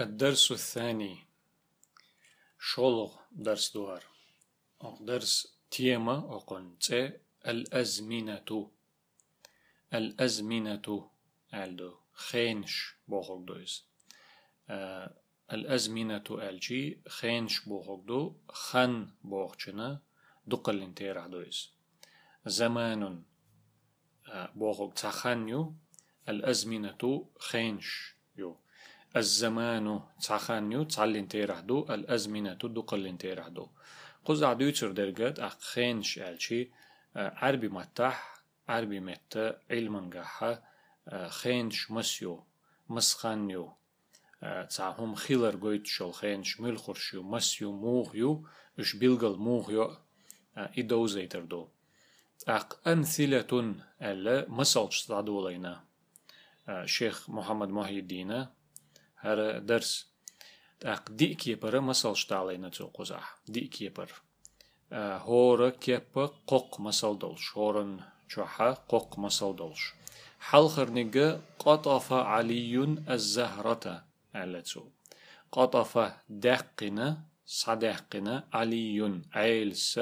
الدرس الثاني. شولغ درس دوار. درس تيما أقن الأزمنة. الأزمنة. ألدو. خينش بوخوك دويز. آه الأزمنة ألجي. خينش بوخوك دو. خن بوخشنا دقل انتيرح دويز. زمان آه تخنيو الأزمنة خينش يو. الزمان تسخانيو تسعلين تيرحدو الأزمنة دقلين تيرحدو قز عدو يتر درجات أخ خينش ألشي عربي متح عربي متى علما قحا خينش مسيو مسخانيو تسعهم خيلر قويت شول خينش ملخرشيو مسيو موغيو إش بيلغل موغيو إدو زيتر دو. أق أمثلة ألا مسلش تعدولينا شيخ محمد محي الدين هر درس اق دي كيبر مسل شتالينا تو قزح دي كيبر هورا كيبا قوق مسل دولش هورن شوحا قوق مسل دولش حلخر نيجا قطف علي الزهرة ألتو قطف دقنا صدقنا علي عيلس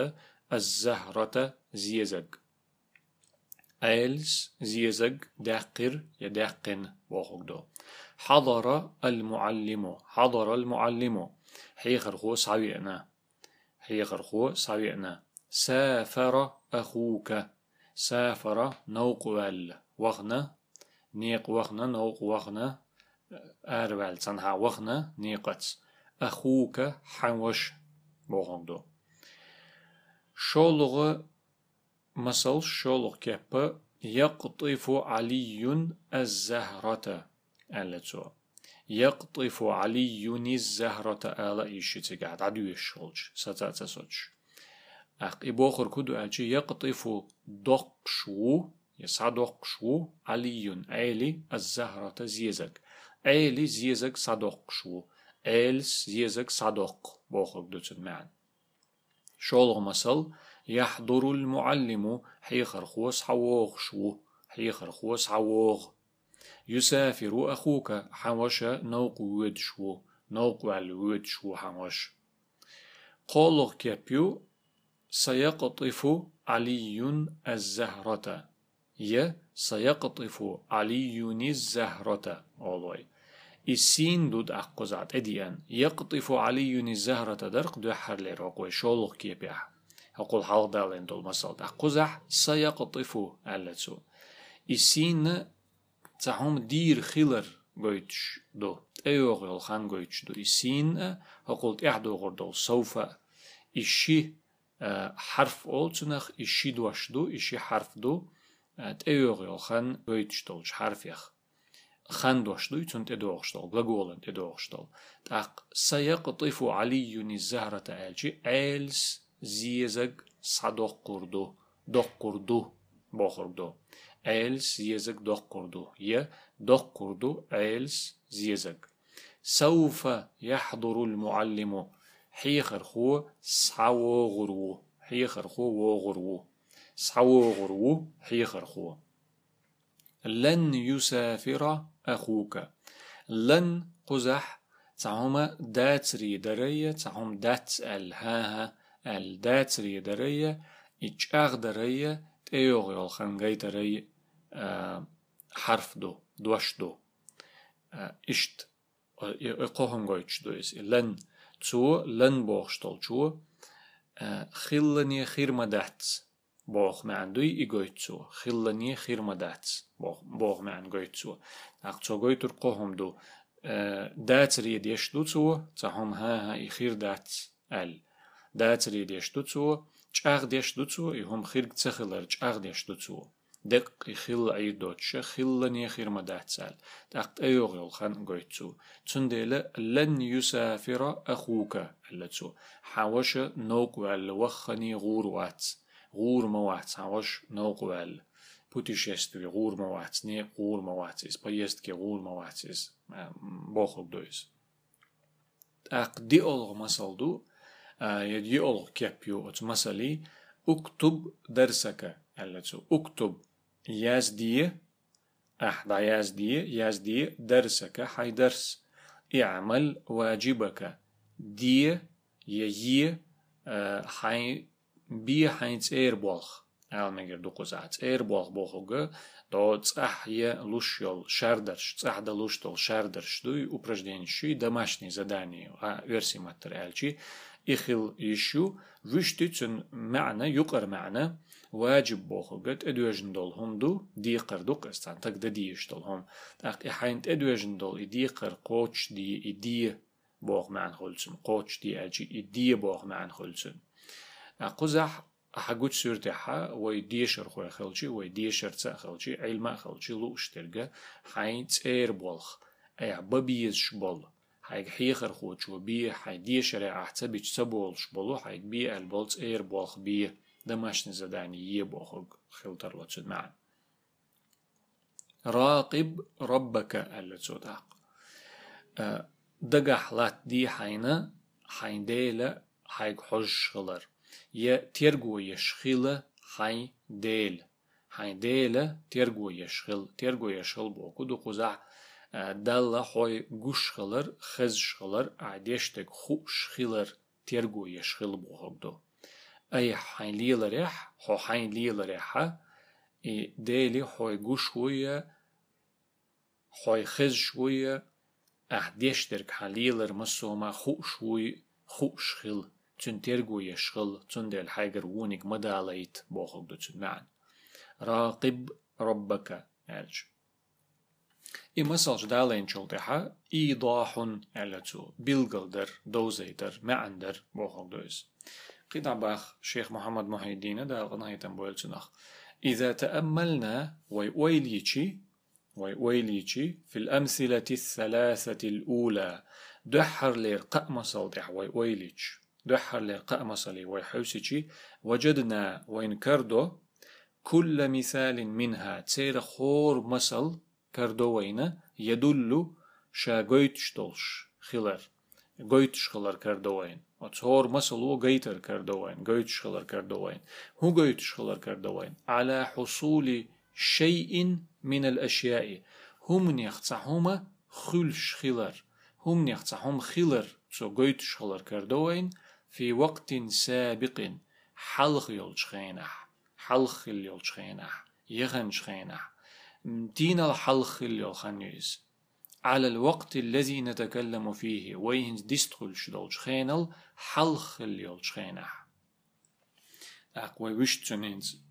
الزهرة زيزق عيلس زيزق دقر يدقن وخوك حضر المعلم. حضر المعلم. حيخر خو صعينا حيخر خو صعينا سافر أخوك. سافر نوق وال. وغنا نيق وغنا نوق وغنا أروال تنها وغنا نيقت. أخوك حنوش بوغندو شولغ مثل شولغ كيب. يقطف علي الزهرة. ألتو يقطف علي الزهرة آلا إيشي تقعد عدو الشولج ستاتا سوج أق إبوخر كدو ألجي يقطف دقشو يصدقشو علي أيلي الزهرة زيزك أيلي زيزك صدقشو أيلس زيزك صدق بوخر دوتن معن شولغ مسل يحضر المعلم حيخر خوص حووغ شو حيخر خوص حووغ يسافر أخوك حوش نوق ود شو نوق ود شو حوش. قولغ كيبيو سيقطف علي الزهرة. ي سيقطف علي الزهرة. أولوي. السين دود أقزعت أديان. يقطف علي الزهرة درق دو حر لرقوي شولغ كيبيح. أقول حال دالين دول مسال. أقزح سيقطف ألتسو السين цахум дир хилар гойтшду эйогыл хан гойтшду исин хокулт яхдогордол софа иши харф олчунах иши дуашду иши харфду тэйогыл хан гойтшдол харфях хан дуашду ицун тэдоохштол глаголын тэдоохштол так саяқтифу алиюни захрата элчи элс зиезаг садоқ курду доқ курду бохурду علي الزهرة آلجي آلس زيزق صدق قردو دق قردو بوخردو آلس زيزق دق قردو ي دق قردو آلس زيزق سوف يحضر المعلم حيخر خو سعو غرو حيخر خو وغرو سعو غرو حيخر خو لن يسافر أخوك لن قزح تعهم داتري درية تعهم دات الهاها الداتري درية إجاغ درية تيوغ يولخن غي درية harfdo, duashdo, isht, kohongoj qdois, lën cu, lën bohshtol cu, xillëni xirmadats, boh me anduj i gojcu, xillëni xirmadats, boh me an gojcu. Ak co gojtur kohom du, dats rjed jeshtu cu, ca hom ha ha i xir dats el. Dats rjed jeshtu cu, çaq jeshtu cu, i hom xirg cëxilër çaq jeshtu cu. دق خل أي دوتش خلني خير ما داتسال تقت أيوغ يلخن قويتسو تندل لن يسافر أخوك اللتسو حوش نوق وال وخني غور وات غور موات حوش نوق وال путешествие غور موات не غور مواتس поездки غور مواتس بوخوك دويس أق دي أولغ مسالدو يدي أولغ كيبيو مسالي اكتب درسك اللتسو اكتب يازدي أحد يازدي يازدي درسك حي درس اعمل واجبك دي يي حي بي حين تير بولخ أل مجر دو قزع تير بولخ بولخوغ دو цах е лушьол шардерш, цах да луштол шардерш дуй упражнение домашние задания, а версии материальчи إخل يشو وشتيتن معنى يقر معنى واجب بوخو قد ادوجن دول هم دو ديقر دوق استان تك دديش دول هم تاق إحاينت ادوجن دول إديقر قوش دي إدي بوغ معن خلسن قوش دي أجي إدي بوغ معن خلسن أقزح أحقود سورتها وي ديشر خوي خلشي ديشر تسا خلشي علما خلشي لوش ترجع حين تير بولخ أي ببيز شبول حيك حيخر خوت شو بي حي ديشر أحتى بيش سبول شبولو حيك بي البولت اير بولخ بي دمشن زداني يبوخ خلتر لتشد معا راقب ربك اللي تسوداق دقح لات دي حينا حين ديلا حيك حج خلر ي تيرجو يشخيل حي ديل حي ديل تيرجو يشخيل تيرجو يشخيل بوكو دو قزع دل حوي جوش خلر خز خلر عديشتك خوش خلر تيرجو يشخيل بوكو دو أي حين ليل ريح حو حين ليل ريحة ديلي حوي جوش شوية حوي خز شوية أحديشترك حليلر مسوما خوش شوي خوش خل تون تيرجو يشغل تون ديل حاجر وونيك مداليت بوخل دو تون معن راقب ربك ألج إي مسالج دالين شلطحة إيضاح ألتو بيلغلدر دوزيتر معندر بوخل دوز قيد باخ شيخ محمد محي الدين دا غناية بويلتنخ إذا تأملنا ويويليتشي ويويليتشي في الأمثلة الثلاثة الأولى. دحر لير قأم صوتح ويويليتش دحر لقاء مصلي ويحوسيشي وجدنا وين كردو كل مثال منها تسير خور مصل كردو وين يدل شا قويتشتولش خلر قويتش خلر كردو وين. وتصور مصل و قيتر كردو وين قويتش خلر كردو وين هو قويتش خلر كردو وين على حصول شيء من الأشياء هم يختصحهما خلش خلر هم يختصحهم خلر سو قويتش خلر كردو وين في وقت سابق حلق يلشخينح حلق يلشخينح يغن شخينح دين الحلق يلخنيز على الوقت الذي نتكلم فيه. وين ديستخل شدول شخينل حلق يلشخينح أقوى وش تنينز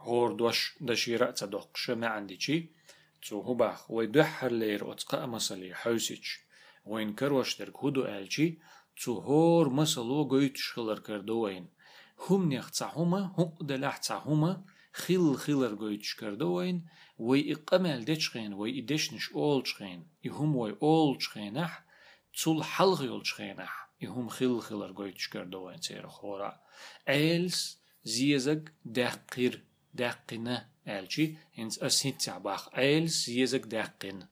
هور دوش دشيرة تصدق شما عندي شي تو هباخ ويدحر لير أتقى مسلي حوسيش وين كروش درك هدو آلشي zu hor masalo goit schiller kerdoin hum nech tsahuma hum delach tsahuma خيل خيلر goit kerdoin وي إقامل دتشخين وي إدشنش أول شخين يهم وي أول شخينح تول حلغ يول شخينح يهم خيل خيلر goit kerdoin سير خورا إلس زيزك دقير دقنا ألشي هنس أسهت تعباخ إلس زيزك دقن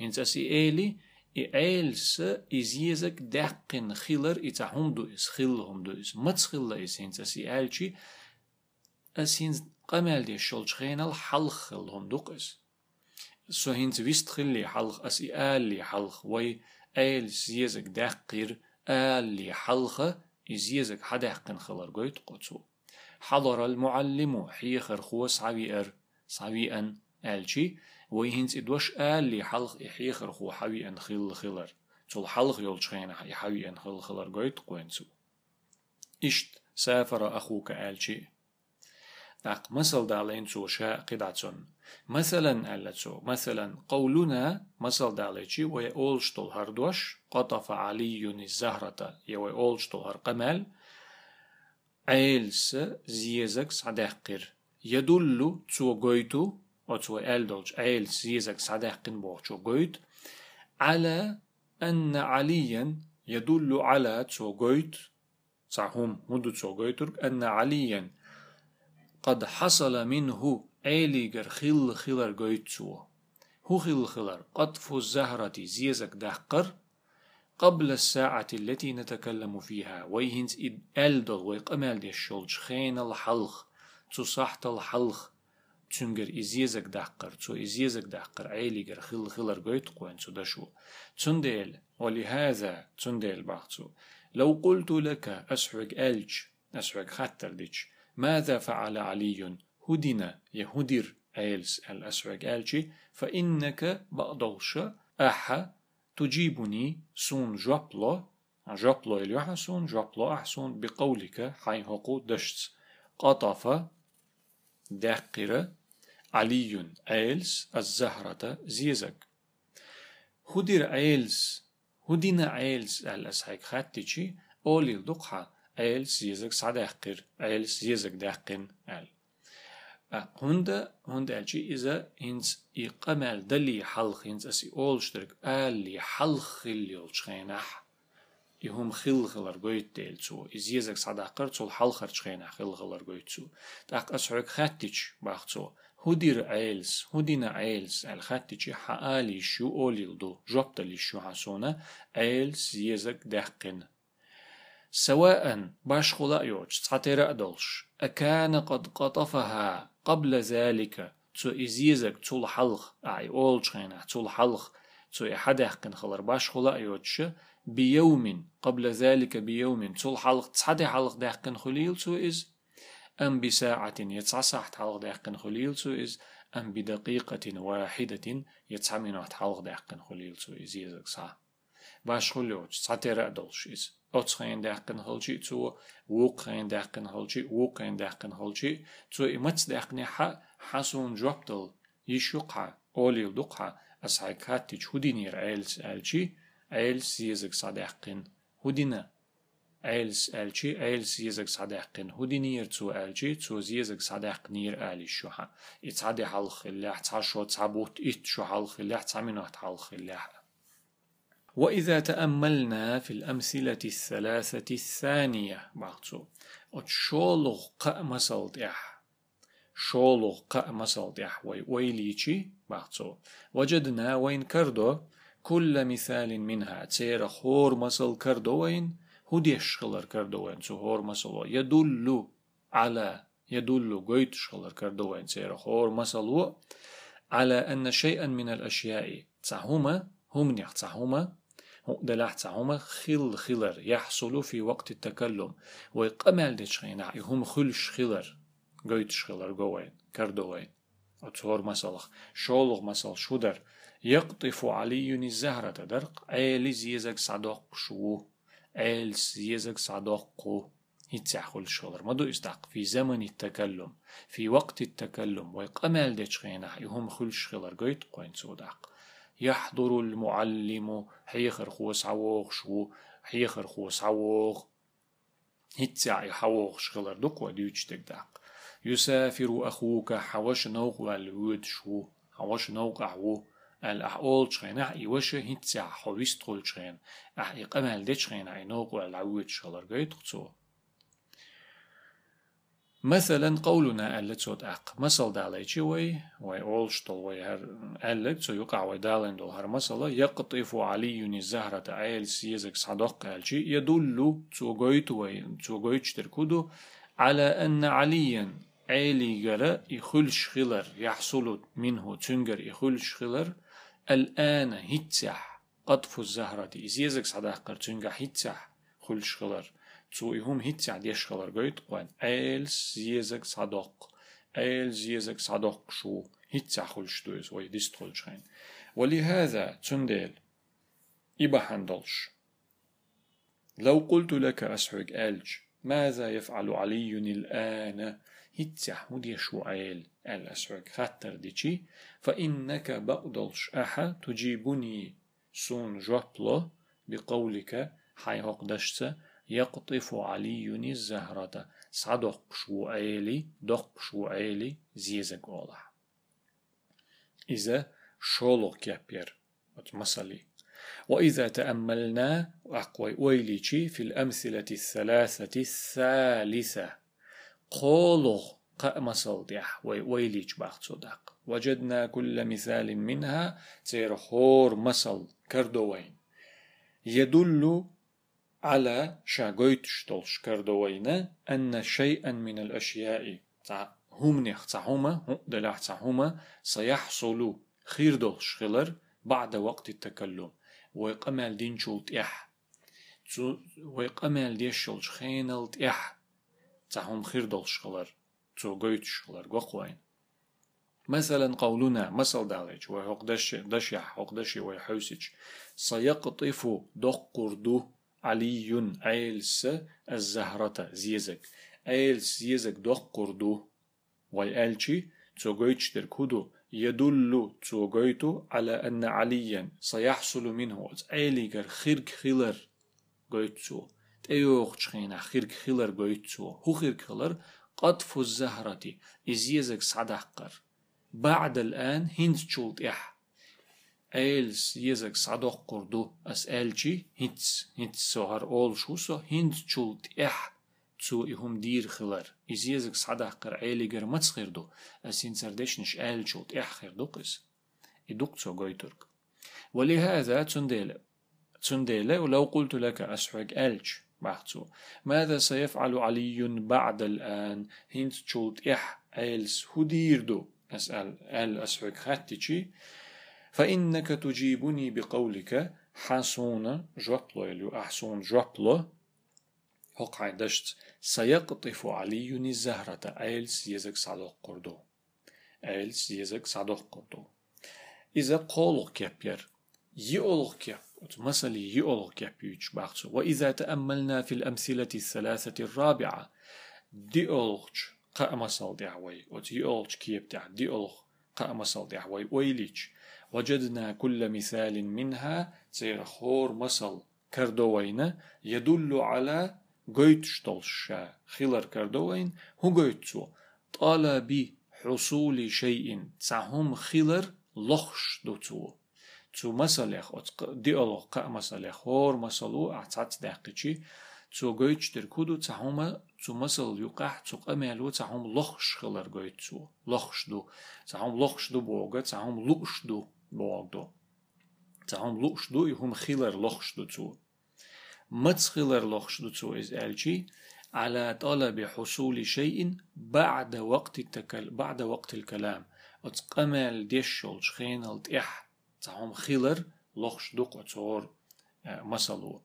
هنس أسي إيلي إيلس إزيزك دقن خيلر إتا همدو إس خيل همدو إس متسخيل إس هنس أسي آلشي أسينز قمال دي شولش خينال حلخ خيل همدو إس. سو هنس ويست خيلي حلخ أسي آلي حلخ وي إيلس يزك دقير آلي حلخ إزيزك حدقن خيلر قويت قوتو. حضر المعلم حيخر خوس عويئر صعويئا آلشي ويهنس إدوش آل لي حلق إحيخر خو حوي أن خيل خلر تول حلق يول شخين حوي أن خيل خلر قويت قوينسو إشت سافر أخوك آلشي داق مثل دالين سو شاء قدعتون مثلا ألتسو مثلا قولنا مثل داليتشي وي أولشتول هردوش قطف علي الزهرة يوي أولشتول هرقمال عيلس زيزك صدقر يدل تو قويتو أتو ألدولج أيل سيزك صداقن بوغشو قويت على أن عليا يدل على تو قويت صحهم مدو تو قويترك أن عليا قد حصل منه أيليجر خل خلر قويت سو هو خل خلر؟ قطف الزهرة زيزك دهقر. قبل الساعة التي نتكلم فيها. ويهنز إد ألدل ويقمال دي الشولج خين الحلخ تصحت الحلخ تنجر إزيزك دحقر تو إزيزك دحقر عيلي خل خلر قويت قوين تو دشو تنديل ولهذا؟ تنديل بعضو لو قلت لك أسحق ألج أسحق خطر ديش ماذا فعل علي؟ هدنا يهدر أيلس الأسحق ألجي فإنك بقدوش أحا تجيبني سون جابلو. جابلو اليحسون جابلو أحسون بقولك حي هقو دشت. قطف دقر علي أيلس الزهرة زيزك. هدر أيلس هدينا أيلس الأسحق خاتيشي أولي الدقحة. el syezig sadaqir, el syezig daqin al. Hunde, hunde elçi ize ins i qamel dali halq ins asi olştırk ali halq illi olçğenah. i hum khilghilar goytdel zu is yezek sadaqar zul halxar chena khilghilar goytsu taq ashuk khattich bachtsu hudir ails hudina ails al khattich haali shu olildu joptali shu hasona ails yezek daqin سواء باش خلا يوج تعتير أدلش أكان قد قطفها قبل ذلك. تو إزيزك تول حلق أي أول شينا تول حلق تو إحدح كن خلر باش خلا يوج بيوم قبل ذلك بيوم. تول حلق تصحدي حلق دحقن خليل تو إز. أم بساعة يتصعصح حلق دحقن خليل تو إز. أم بدقيقة واحدة يتسعمين حلق دحقن خليل تو إزيزك داقن ვაშხულოჩ სატერადოლშის ოცხენ დაყენ ჰოლჩი ცუ უყენ დაყენ ჰოლჩი უყენ დაყენ ჰოლჩი ცუ იმაც დაყნე ჰა ჰასუნ ჯვაპტოლ იშუყა ოლილ დუყა ასაიკათი ჩუდინირ ელს ელჩი ელს იეზეგ სადაყენ ჰუდინა ელს ელჩი ელს იეზეგ სადაყენ ჰუდინირ ცუ ელჩი ცუ ზიეზეგ სადაყნირ ალი შუჰა იცადე ჰალხილა ცაშო ცაბუთ იშ შუჰალხილა ცამინოთ ჰალხილა وإذا تأملنا في الأمثلة الثلاثة الثانية بعضو أتشولغ مسل ديح شولغ مسل ديح وي ويليشي بعضو وجدنا وين كردو كل مثال منها. تير خور مسل كردو وين هديش خلر كردو وين. هور مسل يدل على يدل قيت شخلر كردو وين. تير خور مسل على أن شيئا من الأشياء. تسهما هم نيح تسهما دلحت هما خل خلر يحصل في وقت التكلم. ويقمل دشخين هم خلش خلر. قويت شخلر قوين كردوين أتصور مسلخ شولغ مسل شودر. يقطف علي الزهرة درق عيل زيزك صدق شو؟ عيل زيزك صدق يتسحل شولر مدو استحق في زمن التكلم في وقت التكلم. ويقمل دشخين هم خلش خلر. قويت قوين سوداق يحضر المعلم. حيخر خوس عوغ شو. حيخر خوس عوغ. هتسع حوغ شغلر دق وديوش تقدق يسافر أخوك حوش نوغ والود شو. حوش نوغ أحو. الأحول شخين. أحي وش هتسع حويست قول شخين. أحي قمال دي شخين. أحي نوغ والعود شغلر قيت قصوه مثلا قولنا ألت سود أق مثل داليتشي وي؟ وي أولشتل وي هر ألت سو يقع وي دالين دول هر مثلا يقطف علي الزهرة عيل سيزك صدق ألشي يدل تو قويت وي تو قويت تركودو على أن عليا عيلي جرى يخلش خلر يحصل منه تنجر يخلش خلر الآن هتسح قطف الزهرة. إزيزك صدق تنجر هتسح خلش خلر zu hitja dieşkalar goyt qwan el siezek sadok el siezek sadok شو؟ hitja خلشتوز وي ديستخل شين ولهذا تندل إبا حندلش. لو قلت لك أسحق ألج ماذا يفعل علي الآن؟ هتسح مدي عيل الأسحق خطر ديشي فإنك بقدلش. أحا تجيبني سون جوبلو بقولك حي هقدشت يقطف علي الزهرة. صدق شو عيلي دق شو عيلي زيزك أولا إذا شولوك يبير مثلي وإذا تأملنا أقوي ويليشي في الأمثلة الثلاثة الثالثة. قولو قا مثل ديح ويليش باخت صدق. وجدنا كل مثال منها تير خور مثل كردوين. يدل على شاغويت شتولش كردوينا أن شيئا من الأشياء هم نخ تعهما دلح تعهما سيحصل خير دول شغلر بعد وقت التكلم. ويقمل دين شلت إح. ويقمل ديش شلت خينلت إح. تعهم خير دول شغلر تو قويت شغلر قوين مثلا قولنا مثل دالج وهقدش دشيح هقدش ويحوسج سيقطف دقردو علي عيلس الزهرة زيزك. عيلس زيزك دقردو ويالشي تسوغيتش تركودو يدل تسوغيتو على أن عليا سيحصل منه. عيليكر خيرك خيلر قويتسو تيوخ تشخينا خيرك خيلر قويتسو هو خيرك خيلر قطف الزهرة. إزيزك صدقر بعد الآن هند شولت إح أيلس يزك صدق قردو أسألشي هيتس هيتس سوهر أول شو سو هند شولت إح تسو إهم دير خلر إز يزك صدق قر عيلي جر متس دو أسين سردش نش آل شولت إح خيردو قس إدوك تسو قويترك ولهذا تنديل تنديل ولو قلت لك أسحق ألش بحثو ماذا سيفعل علي بعد الآن هند شولت إح أيلس هدير دو أسأل أل أسحك خاتتشي فإنك تجيبني بقولك حسون جوبلو يلو أحسون جوبلو هقع دشت. سيقطف علي الزهرة. أيلس يزك صدق قردو. أيلس يزك صدق قردو. إذا قولق كبير يولق كيب مثلا يولق كبير بحثو وإذا تأملنا في الأمثلة الثلاثة الرابعة دي أولغش قا دعوي وتي أولج كيب دي دعوي ويليج. وجدنا كل مثال منها زير خور مسل كردوين يدل على قيتشتلشا خلر كردوين هو قيتشو طلب حصول شيء تسعهم خلر لخش دوتو تو مسلخ دي أولغ قا مسلخ خور مسلو أعتات دقيقي تو قيتش در كودو تسعهم zu masal yuqah zu qamelu tsahum lochsh khilar goit zu lochsh du tsahum lochsh du boga tsahum luchsh luchsh du yhum khilar lochsh du zu متس خلر لوخش du zu is elchi على طلب حصول شيء بعد وقت التكل بعد وقت الكلام اتقمل ديشول شخين التح تهم خلر لوخش دوق تصور مسلو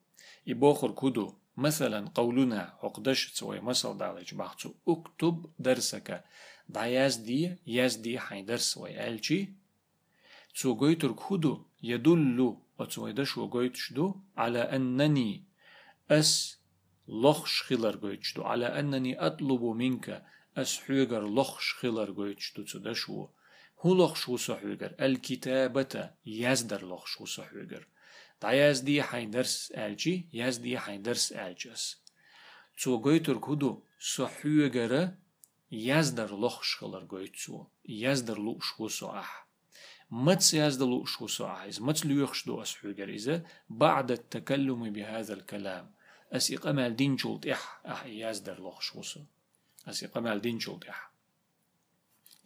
يبوخر كودو مثلا قولنا عقدش تسوي مثل دالج بحثو اكتب درسك دا يزدي يزدي حي درس ويالشي تسو قويتر كودو يدل وتسوي دش وقويتشدو على أنني أس لخش خلر قويتشدو على أنني أطلب منك أس حيقر لخش خلر قويتشدو تدشو هو لخش وسحيقر الكتابة يزدر لخش وسحيقر دا يزدي حين درس ألجي يزدي حين درس ألجس كودو سحوه غره يزدر لخش خلر قويتسو يزدر لوش وسو أح متس يزدلو شو سعايز متس ليخشدو أسحو جريزة بعد التكلم بهذا الكلام. أس إقامال دين جولد إح أح يزدر لوخ شوسو أس إقامال دين جولد إح.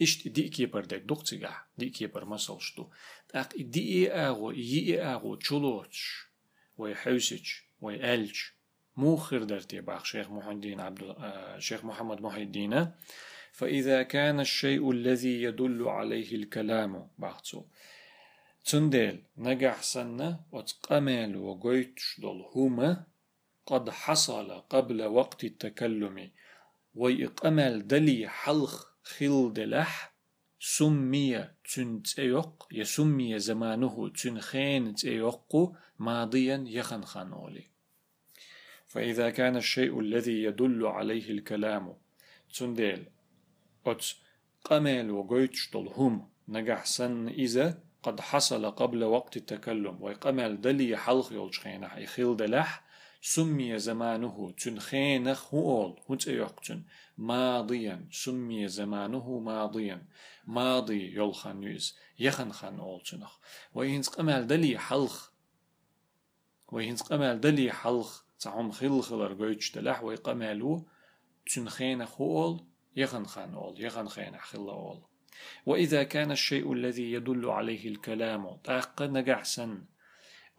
إشت دي كيبر دك دوك تيجا دي كيبر مسل شتو أق دي أغو يي أغو تشلوتش ويحوسج ويألج مو خير درتي باخ شيخ محمد الدين عبد شيخ محمد محي الدين فإذا كان الشيء الذي يدل عليه الكلام باختو تندل نجح سنة وتقمل وقيتش دول هما قد حصل قبل وقت التكلم. ويقمل دلي حلخ خيل دلح سمي تن تيوق يسمي زمانه تن خين تيوق ماضيا يخن خانولي فإذا كان الشيء الذي يدل عليه الكلام تنديل أت قمل وقيتش هم نجح سن إذا قد حصل قبل وقت التكلم. ويقمل دلي حلق يلشخينح يخيل دلح سمي زمانه تن خينخ هو هنت يقتن ماضيا. سمي زمانه ماضيا. ماضي يلخن يز يخن خن أولتنخ. ويهنس قمال دلي حلخ. ويهنس قمال دلي حلخ. تعم خل خلر قويتش دلح ويقمالو تن خينخ خن أول خينخ خل أول. وإذا كان الشيء الذي يدل عليه الكلام تاق نجحسن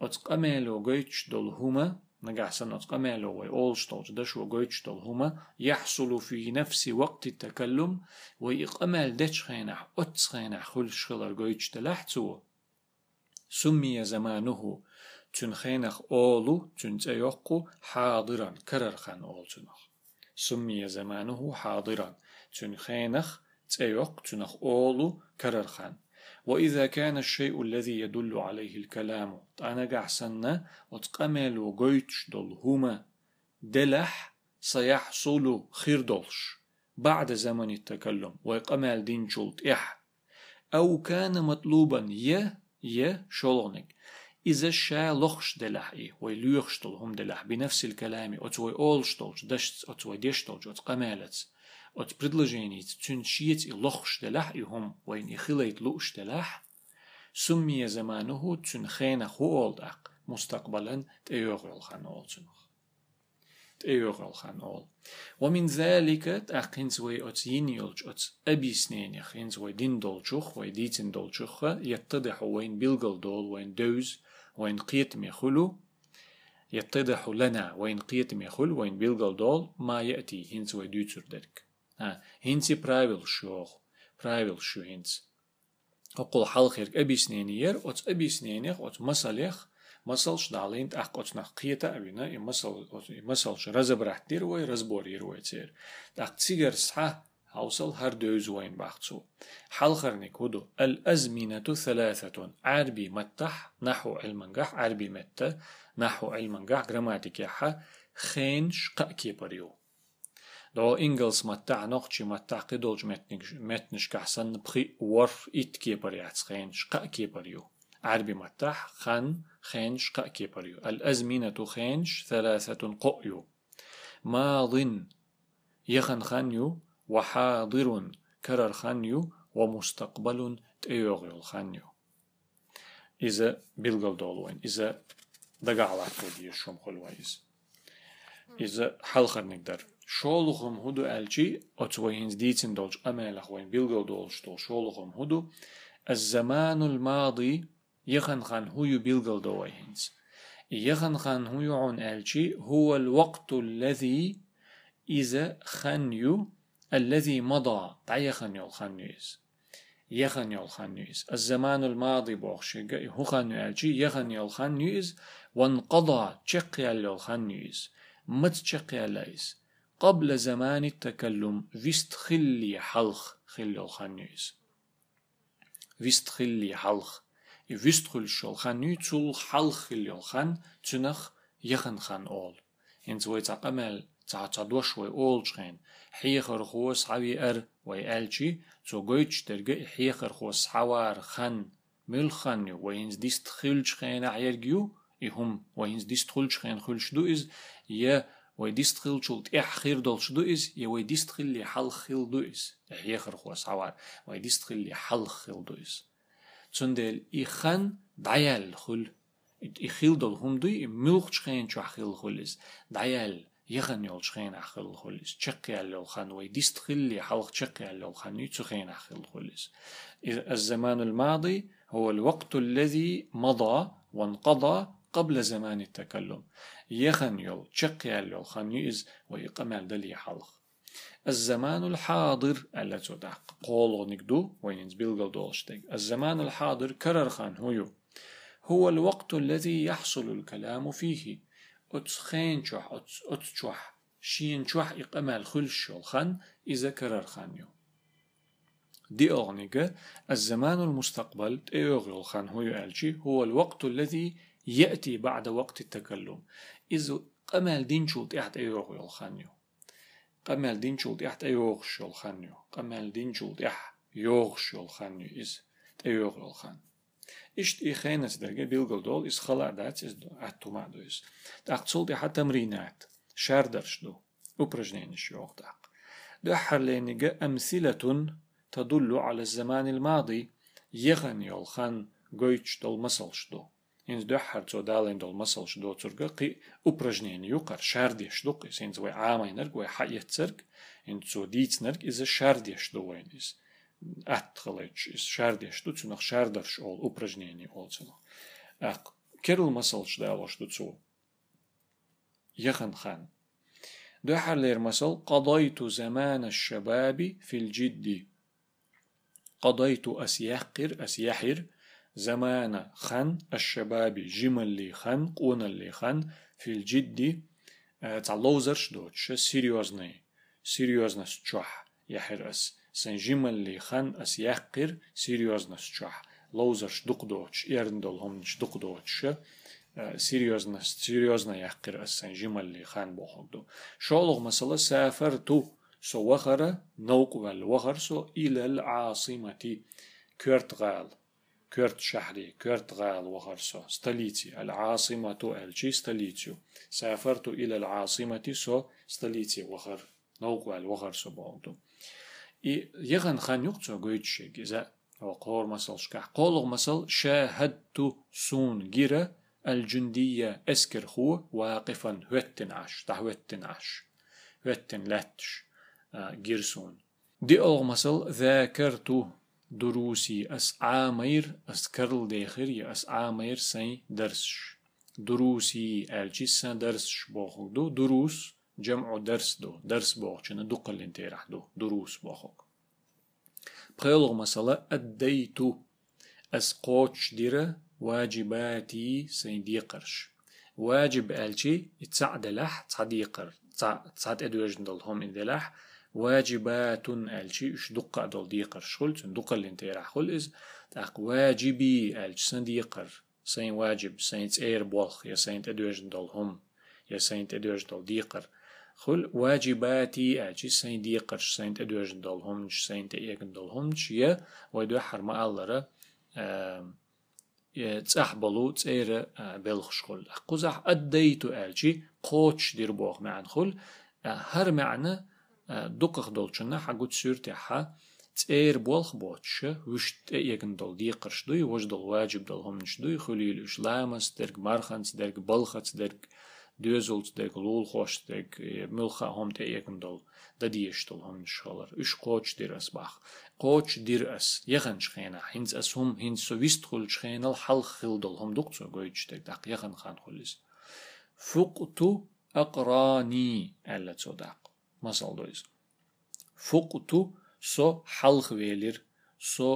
أتقمالو قويتش دل هما نقع سنة قمالو ويولشتول دشو قويتشتول هما يحصل في نفس وقت التكلم ويقمال دتش خينح أتس خينح خلش خلر قويتشتلحتو سمي زمانه تن خينخ أولو تن تيوقو حاضرا كرر خان أول تنخ. سمي زمانه حاضرا. تن خينخ تيوق تنخ أولو كرر خان. وإذا كان الشيء الذي يدل عليه الكلام أنا قعسنا وتقمل وقيتش دول هما دلح سيحصل خير دولش. بعد زمن التكلم ويقمل دين جلت إح. أو كان مطلوبا يه يه شولونك إذا شا لخش دلح إيه ويلوخشتل هم دلح بنفس الكلام أتوي أولشتلش دشت أتوي ديشتلش أتقمالت أت بردلجينيت تن شيت إلوخش دلح إهم وين إخليت لوش دلح سمي زمانه تن خينا خولد أق مستقبلا تأيوغل خان أولتنخ تأيوغل خان أول ومن ذلك أقنز وي أت ينيلج أت أبي سنين يخنز وي دين دولجوخ وي ديتن دولجوخ يتضح وين بلغل دول وين دوز وين قيت ميخلو يتضح لنا وين قيت ميخل وين بيلغل دول ما يأتي هنس ويدوتر درك هنسي برايفل شوخ برايفل شو هنس أقول حلخير أبي سنينير أت أبي سنينيخ أت مساليخ مسالش دالين تأق أت نقيتا أبينا مسال مسالش رزبرحتير وي رزبورير وي تير تأق تسيجر صحة هوصل هر دوز وين باختسو حلخرنك ودو الأزمنة ثلاثة عربي متح نحو علمنجح عربي متة نحو علمنجح جراماتيكيحة خينش قأكي بريو دو إنجلس متع نقشي متع قدولج متنش كحسن بخي ور إت كيبر يعتسخين شقا كيبريو عربي متح خن خين شقا كيبريو الأزمنة خينش ثلاثة قؤيو ماض يخن خنيو وحاضر كرر خنيو ومستقبل تيوغيو خنيو إذا بلغل دولوين إذا دقع على دي شوم خلوائز إذا حلخر نقدر شولخم هدو ألجي أتوينز ديتن دولش أمالخ وين بيلغو دولش دول شولخم هدو الزمان الماضي يخن خان هو بيلغل دوينز يخن خان هو عن ألجي هو الوقت الذي إذا خنيو الذي مضى تعيخن يول خنيوز يخن يول خنيوز الزمان الماضي بوخشي هو خنيو ألجي يخن يول خنيوز وانقضى تشقي يول خنيوز مت تشقي ليس قبل زمان التكلم. فيست خلي حلخ خلي الخنيس فيست خلي حلخ فيست خل شول خني تول حلخ خلي الخن تنخ يخن خن أول إن زوي تقمل تعتدوش وي أول شخين حيخر خوس حوي أر وي ألشي تو قويتش ترجع حيخر خوس حوار خن مل خن وينز ديست خلش خين عيرجيو إهم وينز ديست خلش خين خلش دو إز يا ويديست خيل شولت إح خير دول شدو إز يا ويديست خيل لي حل خيل دو إز. إحيخر خواس عوار ويديست خيل لي حل خيل دو إز. تندل إخان دعيال خل. إخيل دول هم دوي ملخ شخين شو خيل خل إز. دعيال يخن يول شخين أخيل خل إز. تشقي على الخان ويديست خيل لي حلق تشقي على الخان يتخين أخيل خل إز. الزمان الماضي هو الوقت الذي مضى وانقضى قبل زمان التكلم. يخن يول تشقي يول خن يز ويقمل دلي حلق الزمان الحاضر ألا تدق قولو نقدو وين بيلغل دولشتك الزمان الحاضر كرر خان هو هو الوقت الذي يحصل الكلام فيه. أتخين شوح أتشوح شين شوح إقمال خلش الخن إذا كرر خان يو. دي أغنيك الزمان المستقبل تيوغل خان هو يالشي هو الوقت الذي يأتي بعد وقت التكلم. إذا قمال دين شولت إحت أيوغ يلخانيو قمال دين شولت إحت أيوغ يلخانيو قمال دين شولت إح يوغ يلخانيو إز أيوغ يلخان إشت إي خينة درجة بيلغل دول إز خلع دات إز دو أتو ما دو إز تاق تصول إحا تمرينات شاردرش دو упражнение يوغ تاق دو حرلينيجا أمثلة تدل على الزمان الماضي يغن يلخان قويتش دول مسلش دو إنز دحر تو دالين دول مسل شدو ترقى قي أبرجنين يقر شاردي شدوقيس إنز وي عامين نرق وي حق يتسرق إنز تو ديت نرق إذا شاردي شدوين إز أتخلج إز شاردي شدو تنخ شاردرش أول أبرجنين أول تنخ أق كيرل مسل شدالو شدو تو يخن خان دحر لير مسل قضيت زمان الشباب في الجد قضيت أسيحقر أسيحر زمان خن الشباب جمل اللي خن قون اللي خن في الجد تعلوزرش دوتش سيريوزني سيريوزنس تشوح يحر أس. سن جمل اللي خن أس يحقر سيريوزنس تشوح. لوزرش دق دوتش يرندل هم دق دوتش سيريوزنس سيريوزنا يحقر أس. سن جمل اللي خن بوخدو شولغ مثلا سافرت سو وخر نوق والوخر سو إلى العاصمة كورتغال. كورت شهري كورتغال وخرسو ستليتي العاصمة الجي ستليتيو سافرت إلى العاصمة سو ستليتي وخر نوقوال وخرسو بوغدو إي يغن خان يقتو قويتشي إذا وقور مسل شكح قولغ مسل شاهدت سون جيرة الجندية أسكر خو واقفا هوتن عش تهوتن عش هوتن لاتش جيرسون دي أوغ مسل ذاكرت دروسي أس عامير أس كرل ديخر يا أس عامير سين درسش دروسي ألجي سن درسش بوخوك دو. دروس جمع درس دو. درس بوخ چنا دو قلن تيرح دو. دروس بوخوك بخيلغ مسألة أديت أس قوتش ديرة واجباتي سين ديقرش واجب ألجي يتسعد لح تصديقر تصعد أدوجن دلهم إن دلح واجبات الشي إش دقة دول ديقر شغل سن دقة اللي انت راح خل إز تاق واجبي الش سن ديقر سين واجب سين تير بولخ يا سين تدوج دول هم يا سين تدوج دول ديقر. خل واجباتي الشي سين ديقر سين تدوج دول هم سين تيجن دول هم يا الله تصح بلو تير بلخ شغل. قزح أديتو الشي قوتش دير بوغ معن خل هر معنى دقق دولچنا حقوت سورتي ها تير بولخ بوتش وشت يكن دول دي قرش دوي وش دول واجب دول هم نش دوي خليل اش لامس درك مارخنس درك بلخت درك دوزلت درك لول خوش درك ملخا هم تي يكن دول دا ديش دول هم نش خلر اش قوچ دير اس باخ قوچ دير اس يغن شخينا هنز اس هم هنز سو ويست خل شخينا الحل خل دول هم دقصو قويش دك دق يغن خان خلص فقط أقراني ألا تصدق masal dois. Fuqtu so halq velir, so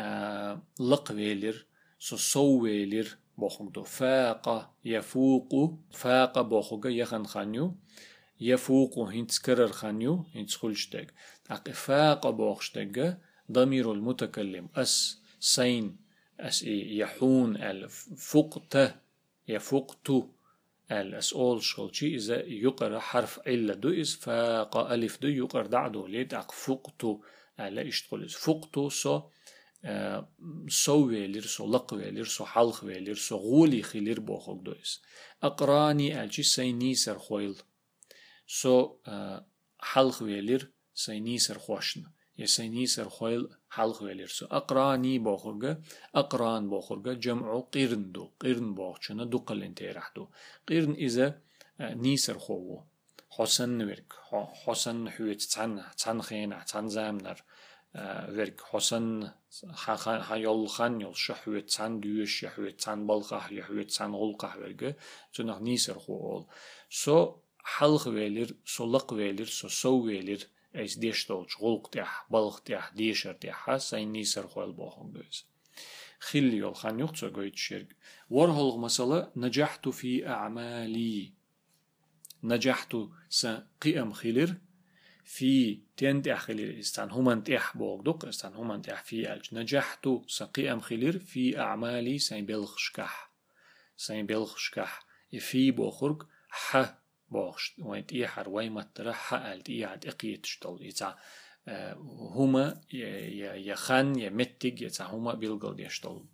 uh, laq velir, so sow velir boxugdo. Faqa yafuqu, faqa boxuga yaxan xanyu, يفوق هنت كرر خانيو هنت خلشتك أق فاق بوخشتك ضمير المتكلم أس سين أس يحون الف فقت يفقت الأسئول شغلشي إذا يقرأ حرف إلا دو إز فاق ألف دو يقرأ دعدو ليد أق فقتو ألا إشتغل إز؟ فقتو سو سو ويلر سو لق ويلر سو حلق ويلر سو غولي خيلر بوخوك دو إز. أقراني ألشي سينيسر خويل سو حلق ويلر سينيسر خوشن يسينيسر خويل حلق ويلرسو أقراني بوخرجا أقران بوخرجا جمع قرن دو قرن بوخشنا دو قلن تيرحدو قرن إذا نيسر خوو حسن ورك حسن حويت تان تان خينا تان زامنر ورك حسن حيول خان يول شحويت تان دوش يحويت تان بلقه يحويت تان غلقه ورك تنخ نيسر خوول سو حلق ويلر سو لق ويلر سو سو ويلر تيح ساين نيسر خوال بوخم دوز خلي يول خان يقصو قويت شرق ورهلغ مسألة نجحت في أعمالي نجحت سقيم خلر في تين تيح خلر استان همان تيح بوغ دوك استان همان تيح في ألج نجحت سقيم خلر في أعمالي سين بلغ شكح سين بلغ شكح في بوخرق ح بوخش وين إيحر وين متر حقل إيعد إقيت شتول إذا هما يخان يمتج يتا هما بيلقل يشتول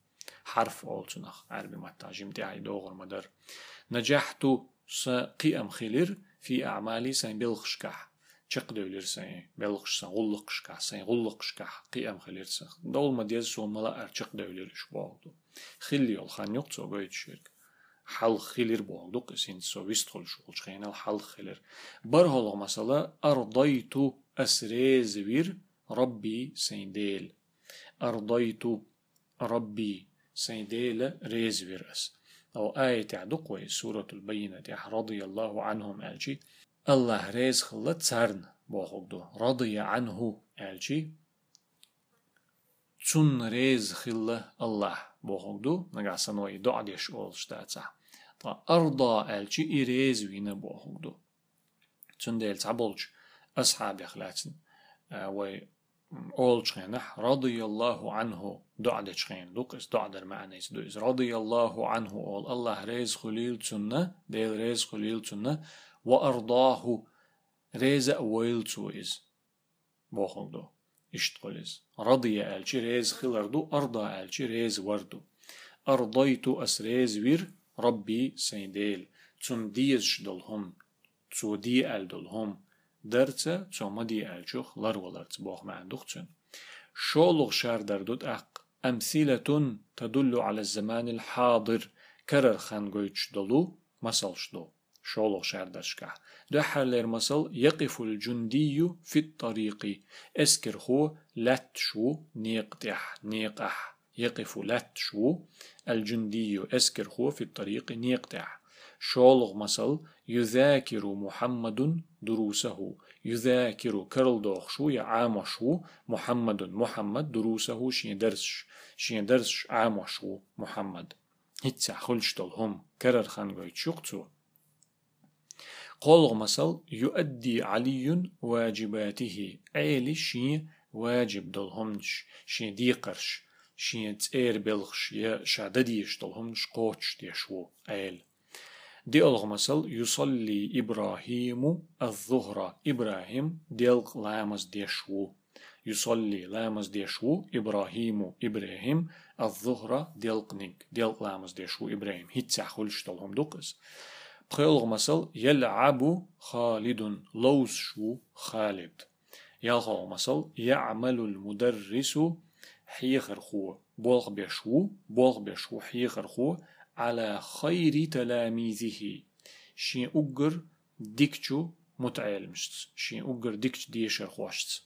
حرف أولتنخ عربي متى جمتي عي دوغر مدر نجحت سقيم خيلر في أعمالي سين بلخشكح چق دولر سين بلخش سين غلقشكح سين غلقشكح قيم خيلر سين دول مديز سو ملا أرچق دولر شباغدو خيلي يول خان يقصو بيت شرك حل خيلر بولدق سين سو ويستخل شغل شخين الحل خيلر برهلا مثلا أرضيت أسريز وير ربي سينديل أرضيت ربي سينديل ريز وير أس أو آية تعدق سورة البينة رضي الله عنهم ألشي الله ريز خلت سارن بوخدو رضي عنه ألشي تون ريز خلة الله بوخدو نقع سنوي دعديش أول شتاتسا طا أرضى ألشي إريز وين بوخدو تون ديل تعبولش أصحاب يخلاتن آه وي أول شخينح رضي الله عنه دعد شخين دوقس دعد المعنى دوئس رضي الله عنه أول الله ريز خليل تسنة ديل ريز خليل تسنة وأرضاه ريز أويل تسويز بوخل دو اشتقلز رضي ألشي ريز خلردو أرضى ألشي ريز وردو أرضيت أس ريز وير ربي سيديل تسن ديز شدلهم تسو دي تسومدي ألشوخ لر ولرت بوخ ما عندوخ شولغ شار دردود أق أمثلة تدل على الزمان الحاضر كرر خان قويتش دلو مسلش دو شولغ شار درشكح دو حالير مسل يقف الجندي في الطريق اسكر خو لات شو نيقتح نيقح يقف لات شو الجندي اسكر خو في الطريق نيقتح شولغ مسل يذاكر محمد دروسه. يذاكر كرل دوخ شو يا شو محمد محمد دروسه. شين درس شين درس عام شو محمد. هتسا خلش هم كرر خان شوقتو قولغ مسل يؤدي علي واجباته. عيلي شين واجب دلهمش شين ديقرش. شين تير بلغش يا شعدديش دلهمش قوتش ديشو عيل دي مثل يصلي إبراهيم الظهر. إبراهيم ديلق لامز ديشو يصلي لامز ديشو إبراهيم إبراهيم الظهر ديلقنك ديلق لامز ديشو إبراهيم هيت ساخولش تلهم دوقس بخيلغ مثل يلعب خالد لوز شو خالد. يلغ مثل يعمل المدرس حيخر خو بولغ بيشو بولغ بيشو حيخر خو على خير تلاميذه. شين أجر ديكتشو متعلمشت شين أجر ديكتش ديشر خوشت.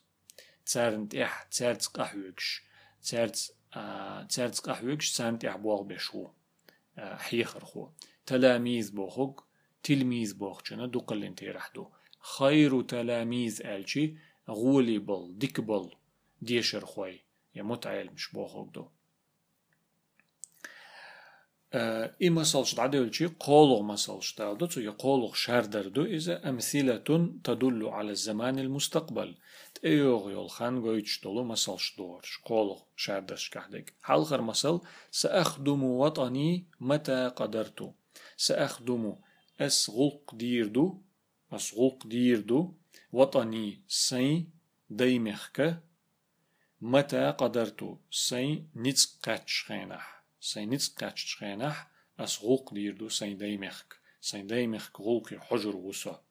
تسارنت إح تسارت قحوكش تسارت آه تسارت قحوكش تسارنت إح بوغ بشو آه حيخر خو تلاميذ بوخوك تلميذ بوخشنا انتي رحدو خير تلاميذ ألشي غولي بل ديك بل ديشر خوي. يا متعلمش بوخوك دو إما صلش دعدي قولغ ما صلش دعدو تو يقولغ شاردردو إذا أمثلة تدل على الزمان المستقبل. تأيوغ يول خان قويتش دولو ما صلش دورش قولغ شاردرش كحدك حلخر مثل سأخدم وطني متى قدرت سأخدم أسغلق ديردو أسغلق ديردو وطني سين ديمخك متى قدرت؟ سين نتسقاتش خينح سينيتس قاتش خينح أس غوق ديردو سين ديمخك سين ديمخك غوق حجر وسا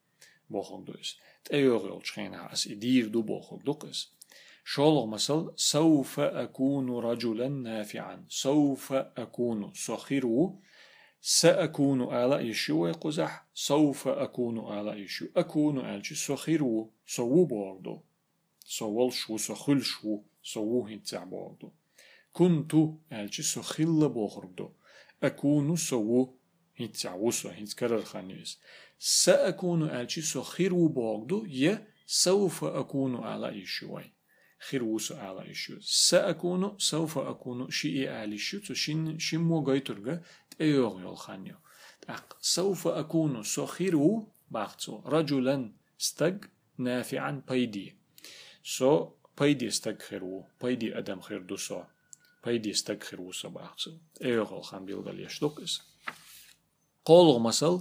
بوخوك دوس تأيوغ يول شخينح أس إدير دو بوخوك دوكس شولغ مثل سوف أكون رجلا نافعا سوف أكون سخيرو سأكون آلا يشو يقزح سوف أكون آلا يشو أكون آلش سخيرو سوو بوغدو سوال شو سخل شو سوو هنتع بوغدو كنت ألشي سو خلا بوخرجدو أكون سو هيت سعوسو هيت كرر خانيس سأكون ألشي سو خير وبوغدو ي سوف أكون على إيشوي خير وسو على إيشو سأكون سوف أكون شيء على إيشو تو شين مو غايترغا تأيوغ يول خانيو أق سوف أكون سو خير و باختو رجلا استق نافعا بيدي سو بيدي استق خير و بيدي أدم خير دو سو بيدي استغفر وصباحت ايغل خان بيلغل يشلوكس قول مثل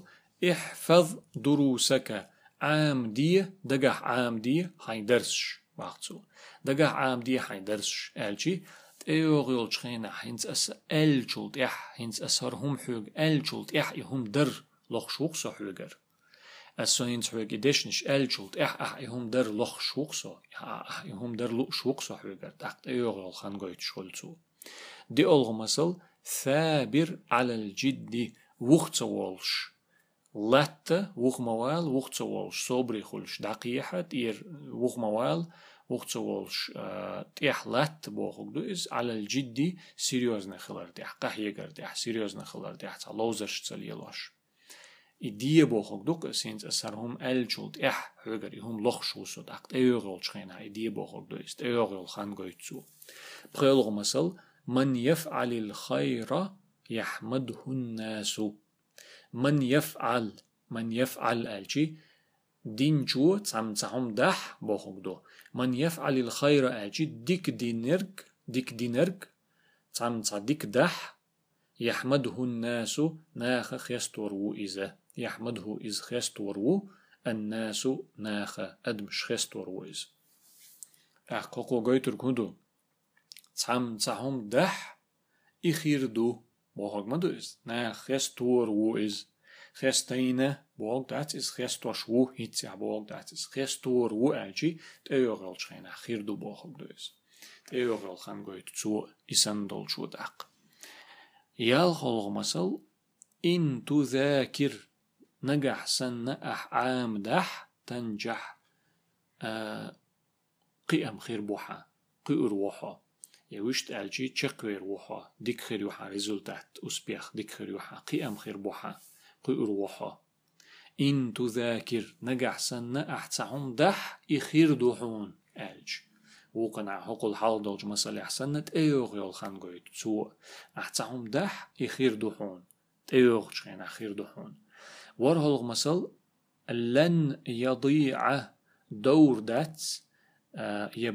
احفظ دروسك عام دي دقح عام دي هاي درسش باختو دقح عام دي هاي درسش الجي ايغل شخينا هينز اس الجولت اح هينز اسهر هم حوغ الجولت اح يهم در لوخ شوق سو حوغر السوين حوغ ديشنش الجولت اح اح يهم در لوخ شوق سو اح يهم در لوخ شوق سو حوغر تحت ايغل خان قويت شغل دي ألغمسل ثابر على الجد وقت والش لات وخ موال وقت والش صبري خلش دقيحة إير وخ موال وقتولش تيح لات بوخوك دو إز على الجدي سيريوزنا خلر تيح قح يقر تيح سيريوزنا خلر تيح تلوزش تسليلوش إديه بوخوك دوك سينز أسرهم ألجول تيح هجر هم لخ شوسو داقت أيوغل شخينا إديه بوخوك دو إز أيوغل خان قويتسو بخيلغ مثل من يفعل الخير يحمده الناس من يفعل من يفعل ألجي دين جو تسام تسام دح بوخوك دو من يفعل الخير أجي ديك دينرك ديك دينرك تام ديك دح يحمده الناس ناخ خيستور إذا يحمده إز خستورو الناس ناخا أدمش خستورو إز أحققو غيتر كندو. تسعم تسعهم دح إخير دو بوهوغ مدو إز ناخ خستورو إز خستينة بوهوغ داتس إز خستوشو هيتسع بوهوغ داتس إز خستورو أجي. تأيو غلش خينا خير دو بوهوغ دو إز تأيو غلخان غيت تسو إسان دولشو داق. يالخو الغمسل إن تذاكر نجح سن أحعام دح تنجح آه قيم خير بوحة قير وحة. يوشت ألجي تشقير وحة؟ ديك خير وحة ريزولتات أسبيخ ديك خير وحة قيم خير بوحة. قير وحة. إن تذاكر نجح سنة أحتسعهم دح إخير دوحون. ألج. وقنع حقل حال دوج مسألة تأيوغ يول خان قويت. سوء. أحتسعهم دح إخير دوحون. تأيوغ شخين أخير دوحون. Warholg mësal lën yadhi'a dawrdat e,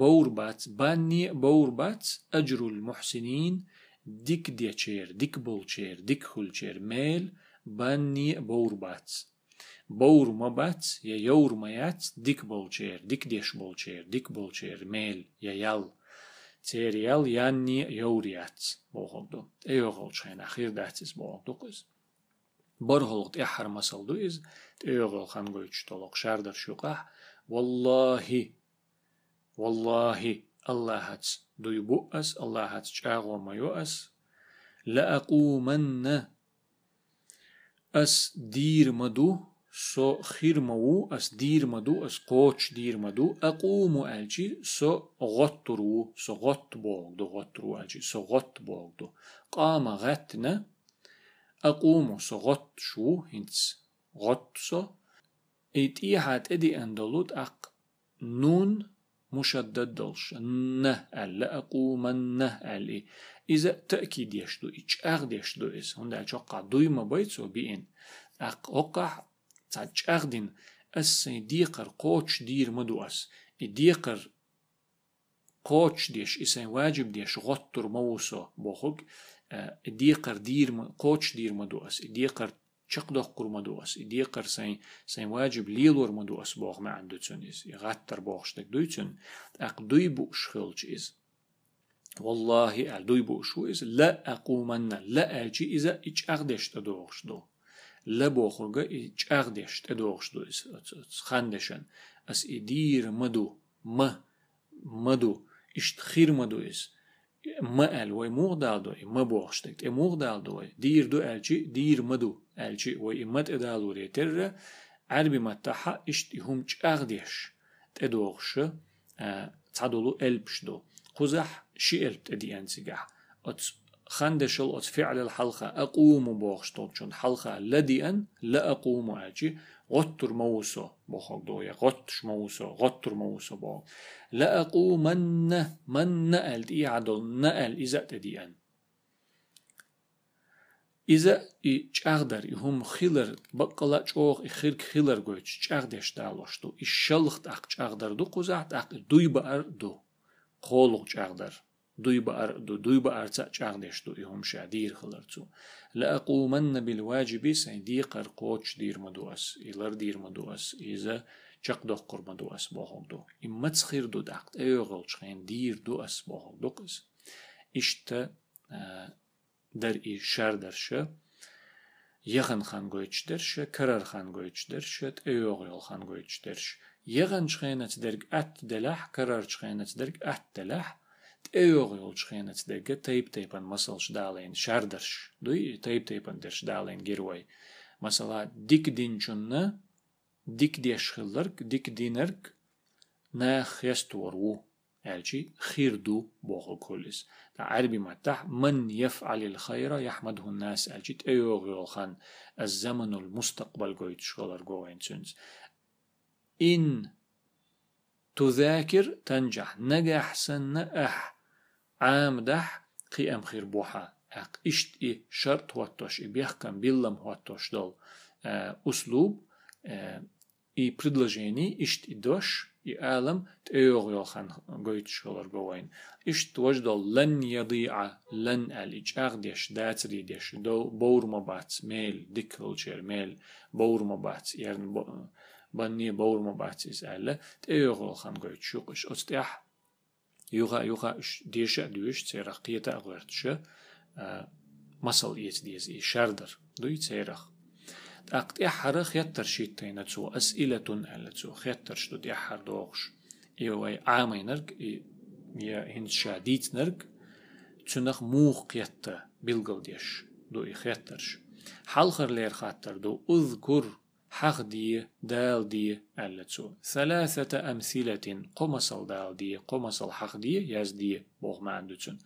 borbat bani borbat ecrul muhsinin dik djeçer, dik bolçer, dik hulçer mel bani borbat. Bormabat ja jormajat dik bolçer, dik djeç bolçer, dik bolçer mel ja jall. Cerial janni jorjat boğuldu. Eyo olçayna xirdatsiz boğuldu kız. برهلغت احر مسل دو از ايوغل خان قويتش طلق شاردر شوقح والله والله الله هاتس دو يبؤس الله هاتس شاغو ما يؤس لأقومن أس دير مدو سو خير مو أس دير مدو أس قوش دير مدو أقوم ألجي سو غطرو سو غط بوغدو غطرو ألجي سو غط بوغدو قام غتنا أقوم سو غط شو هنس غط سو إيت إيحات إدي أندلوت أق نون مشدد دلش نه أل أقومن نه أل إذا تأكيد يشدو إيش أغد يشدو إس هندا أجوقع دوي ما بيتسو بيئن أق أقع تاج أغدين أس ديقر قوش دير مدو أس ديقر قوش ديش إسان واجب ديش غطر موسو بوخوك ديقر دير قوش دير مدو أس ديقر چقدوخ قر مدو أس ديقر سين سين واجب ليلور مدو أس بوغ ما عنده تسونيس يغتر بوغشتك دويتون أق دوي بوش خلج إز والله أل دوي بوش إز لا أقومن لا أجي إذا إيش أغدش تدوغش دو لبوخرجا إجاغدش تدوغش دو خاندشن أس إدير مدو ما مدو إشت خير مدو ما أل وي مغدال دو ما بوغشتك إي مغدال دو دير دو ألجي دير مدو ألجي وي إمت إدالو ريتر عربي متاحة إشت هم جاغدش تدوغش تعدلو ألبش دو. قزح شي ألب تدي أنسيقح خندشل أت فعل الحلقة أقوم بوغشتون حلقة لدي أن لا أقوم أجي. غتش موسو غتر موسو بو لا أقومن من نقل إي عدل نقل إذا تدي أن إذا إجأغدر هم خيلر بقلا چوغ إخير خيلر گوچ چأغدش دالوشتو. إشلخت أق چأغدر دو قزعت أق دوي بأر دو. قولغ چأغدر. دوي بأر دو دوي بأر تأجاغدش دو يهم شادير خلرتو لأقومن بالواجب سيدي قرقوش دير مدوس إلر دير مدوس إذا چق دو قر مدوس بوغل دو إما تسخير دو داقت أيوغل شخين دير دو أس بوغل دو قس إشتا در إي شار درشا يغن خان گويتش درشا كرر خان گويتش درشا أيوغل خان گويتش درش يغن شخينة درج أت دلح كرر شخينة درج أت دلح ايوغ يولش خينة دقة تيب تيبان مسلش دالين شاردرش دوي تيب تيبان درش دالين جيروي مثلا ديك دينشنا ديك خلرك ديك دينرك ناخ يستورو ألشي خير دو بوخل كوليس عربي متح من يفعل الخير يحمده الناس ألشي تأيوغ خان الزمن المستقبل قويت شغلر قوين سنز إن تذاكر تنجح نجح سن أح عام دح قي أم خير بوحا أق إشت إي شرط واتوش إي بيحكم بيلم واتوش دول أسلوب إي предложений إشت إي دوش إي عالم تأيوغ يوخان قويت شغلر قوين إشت وجدل لن يضيع لن الإجاغ ديش داتري ديش دو بور مبات ميل ديكلجر ميل بور مبات يعني بني بور مبات إزالة تأيوغ يوخان قويت شوقش أستيح يوغا يوغا ديشا Юға юға деші душ церах киета агвертші масал ет диез и шардер дуй церах. Акт яхар хеттер шиттейна цу асилетун әлі цу хеттер штуд яхар доғш. Иуай амайнерг и я хинша дитнерг цунах мух кетті билгал деш дуй хеттерш. Халхар лер хаттер ду узгур دال دي ألتسو. ثلاثة أمثلة. قمصل دال دي قمصل حق دي ياز دي بوغ ما عندتون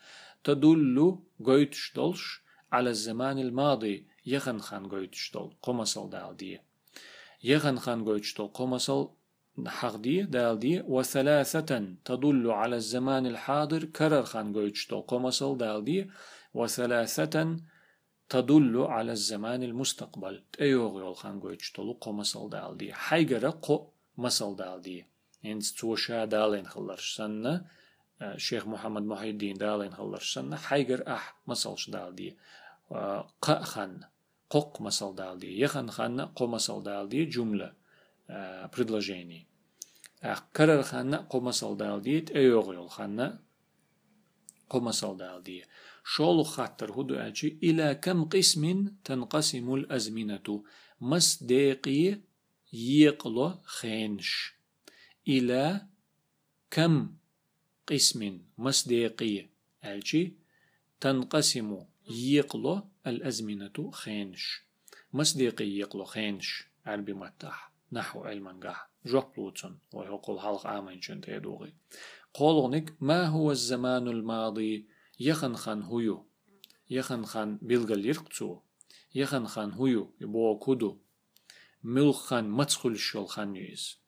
تدل قويتش دولش على الزمان الماضي. يخن خان قويتشتول قمصل دال دي يخن خان قويتشتول قمصل حق دي دال دي وثلاثة تدل على الزمان الحاضر. كرر خان قويتشتول قمصل دال دي وثلاثة تدل على الزمان المستقبل تأيوغ يول خان قويتشتول قمصل دال دي حيقر قو مصل دال دي انت توشا دالين خلرش سنة شيخ محمد محي الدين دالين خلرش سنة حيقر أح مصلش دال دي قا خان قق مسل دال دي يخن خان قو مسل دال دي جملة предложений كرر خان قو مسل دال دي تأيوغيول خان قو مسل دال شولو خاطر هدو أجي إلى كم قسم تنقسم الأزمنة؟ مصداقي يقلو خينش. إلى كم قسم مصداقي أجي تنقسم يقلو الأزمنة خينش. مصدقي يقلو خينش. عربي متح نحو علما قح جوح بلوتون ويقول حلق آمين جنت يدوغي. قولونك ما هو الزمان الماضي؟ خان هيو خان يخن خان هيو يبو كودو ملخان متخل شول خان يز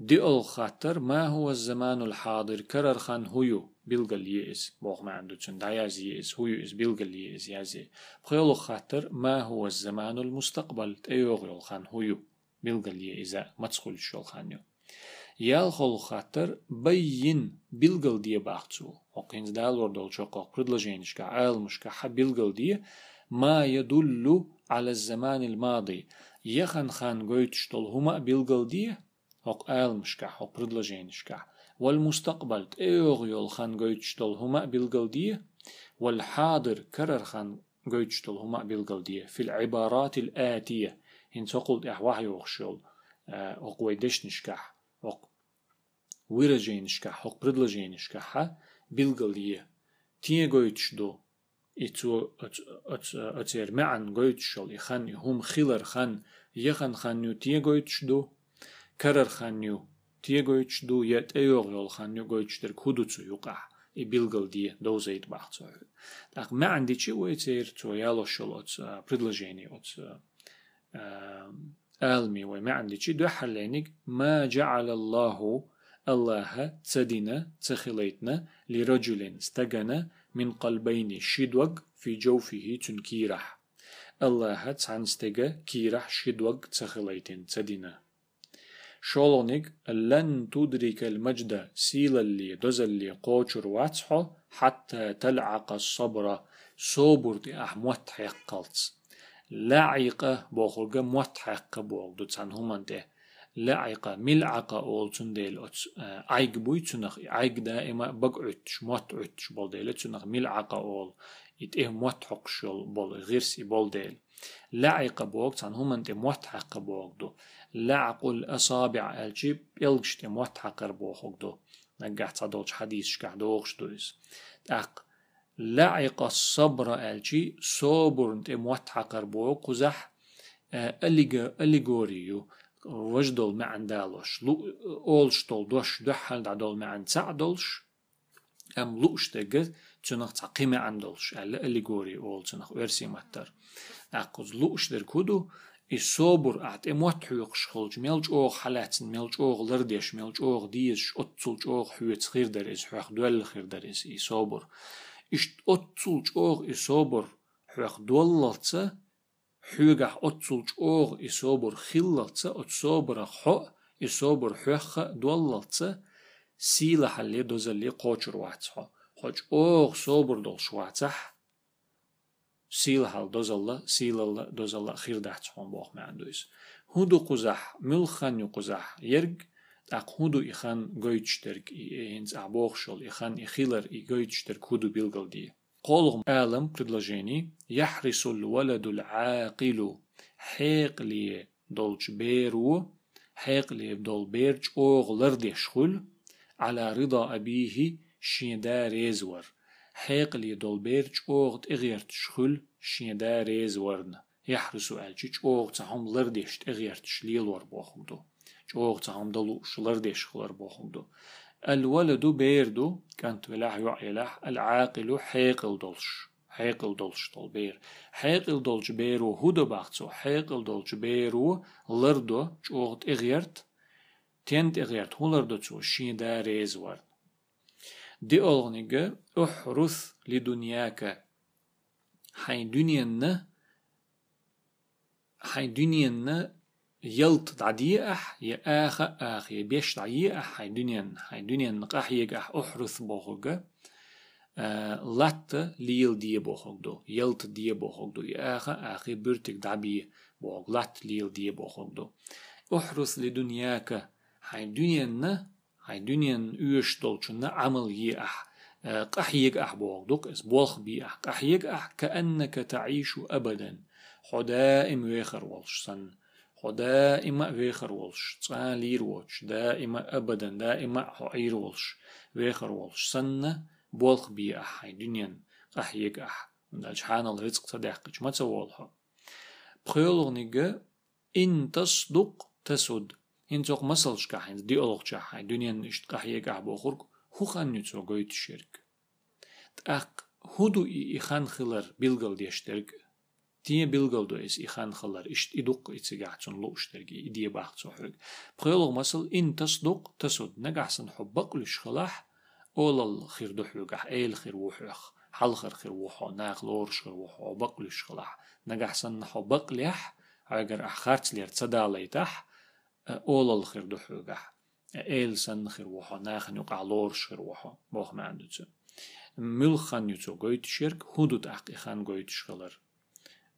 دي خاطر ما هو الزمان الحاضر كرر خان هيو بيلغل يئس بوغ ما عنده تشن داياز يئس هو يئس بيلغل يئس يازي بخيلو خاطر ما هو الزمان المستقبل تأيوغ يول خان هو بيلغل يئس ما تسخل شول خانيو يال Ялхол хаттар байин билгал дие бахцу. Окинз далор که علمش که حب بیلگل دیه ما يدل على الزمان الماضي يخن خان گویتش دل هما بالقل دي هق آلمشكا هق که والمستقبل تأغ يول خان گویتش دل هما بالقل دي والحاضر کرر خان گویتش دل هما بیلگل دیه فی العبارات الآتية إن تقول إحواه يوخشول دشنش که выражениишкаҳа, предложениишкаҳа билгалие. Тие гойтшду ицу ацермян гойтшал ихан ихум хилархан яханханню тие гойтшду карарханню тие гойтшду я тъеёғёлханню гойтшдер худуцу юқаҳ и билгал ди дозейт бахцой. Так ме анди чи уэцер цояло шол от предложений от علمي وما عندي شي دو حلينك ما جعل الله الله تسدنا تخليتنا لرجل استجنا من قلبين شدوق في جوفه تنكيرح. الله تعنستجا كيرح شدوق تخليتين تسدنا شولونيك لن تدرك المجد سيل اللي اللي قوشر واتحو حتى تلعق الصبر. صبر دي أحموت حقلت لعيقة بوخلق موت حق بوغ تان همان ده لعيقة ملعقة أول تنديل عيق بوي تنخ عيق دائما بقعتش موت عتش بول ديل تنخ ملعقة أول إت إيه موت حقشل بول غيرسي بول ديل. لعيقة بوغ تان همان ده موت حق بوغ دو. لعق الأصابع الجيب يلقشت موت قربو خقدو نجح تصدوش حديث شكح دوغش دويس. أق لعق الصبر ألجي صبر انت موت قربو قزح أليغوريو. وجدول معن دالوش لو أولش دول دوش دحل دا دول معن تعدولش أم لوش تجد تنخ تعقيمة عندولش ألا اللي جوري أول تنخ ورسي متر أقوز لوش در كودو الصبر أعت إموت حيوق شخلج ميلج أوغ حالاتن ميلج أوغ لرديش ميلج أوغ ديش أتصلج أوغ حيوت خير دريز حيوخ دول خير دريز إي صبر إشت أتصلج أوغ إي صبر حيوخ хуйга отсулж оор исобор хиллалца отсобора хо исобор хуйха дуаллалца сила халле дозалле қочур вацхо хоч оор собор долш вацах сила хал дозалла силалла дозалла хирдацхон бох мандуис худу қузах мулхан юқузах ерг ақ худу ихан гойчтерг иэнз абохшол ихан ихилар и гойчтерг худу билгалдии Колом элем предложений. «Яхрисуль валадуль аакилу» «Хеклие долч беру» «Хеклие дол берч оғлар дешхул» «Аля рида абихи шинеда резвар» «Хеклие дол берч оғд иғер тшхул» «Шинеда резварн» «Яхрису элчич оғд сахамлар дешт иғер тшлил вар бохуду» «Оғд сахамдалу шлар дешхлар бохуду» الولد بيردو كانت ولاح يعيلاح العاقل حيقل دولش حيقل دولش دول بير. حيقل دولش بيرو هدو باختسو حيقل دولش بيرو لردو جوغت إغيرت تنت إغيرت هولردو تسو شيدا ريز ورن دي أغنيجا أحرث لدنياك. حين دنيانا حين دنيانا يلت دعدي أح يا آخ آخ يا بيش أح حين دنيا حين دنيا نقاح يجح أحرث بوخوجا آه لات ليل دي بوخوجدو يلت دي بوخوجدو يا آخ آخ برتك دعبي بوخ لات ليل دي بوخوجدو أحرث لدنياك حين دنيانا حين دنيا يوش دولشنا عمل يأح قحيق أح بوغدوك إس بولخ بي أح قحيق أح كأنك تعيش أبدا. خدائم ويخر والش سن خدائم ويخر والش تسان لير والش دائما أبدا دائما حعير والش ويخر والش سن بولخ بي أح دنيا قحيق أح سبحان الله رزق صدق ما تسوالها بخيولغنيجا إن تصدق تسد إن تسوق مسلش كحين دي ألغ جاحي دنيا إشت قحيق أح بوخرك هو خان يتسو قويت الشرك تأق هدو إخان خلر بلغل ديشترك Dinje bilgoldu is i khan khallar ish iduq itsigacun lo ushtergi idiye baxtsun hurg. Qoyolog masal in tasduq tasud nagahsan hubbaq lish khalah olal khir duhugah el khir wuhuh halkhir khir wuhu naq lor shir wuhu baq lish khalah nagahsan hubbaq lih agar akharts lir tsadalaytah olal khir duhugah el san khir wuhu naq nuqa lor shir wuhu boq mandutsu. Mülxan yutsu goyt shirk hudut aq ihan goyt shkhalar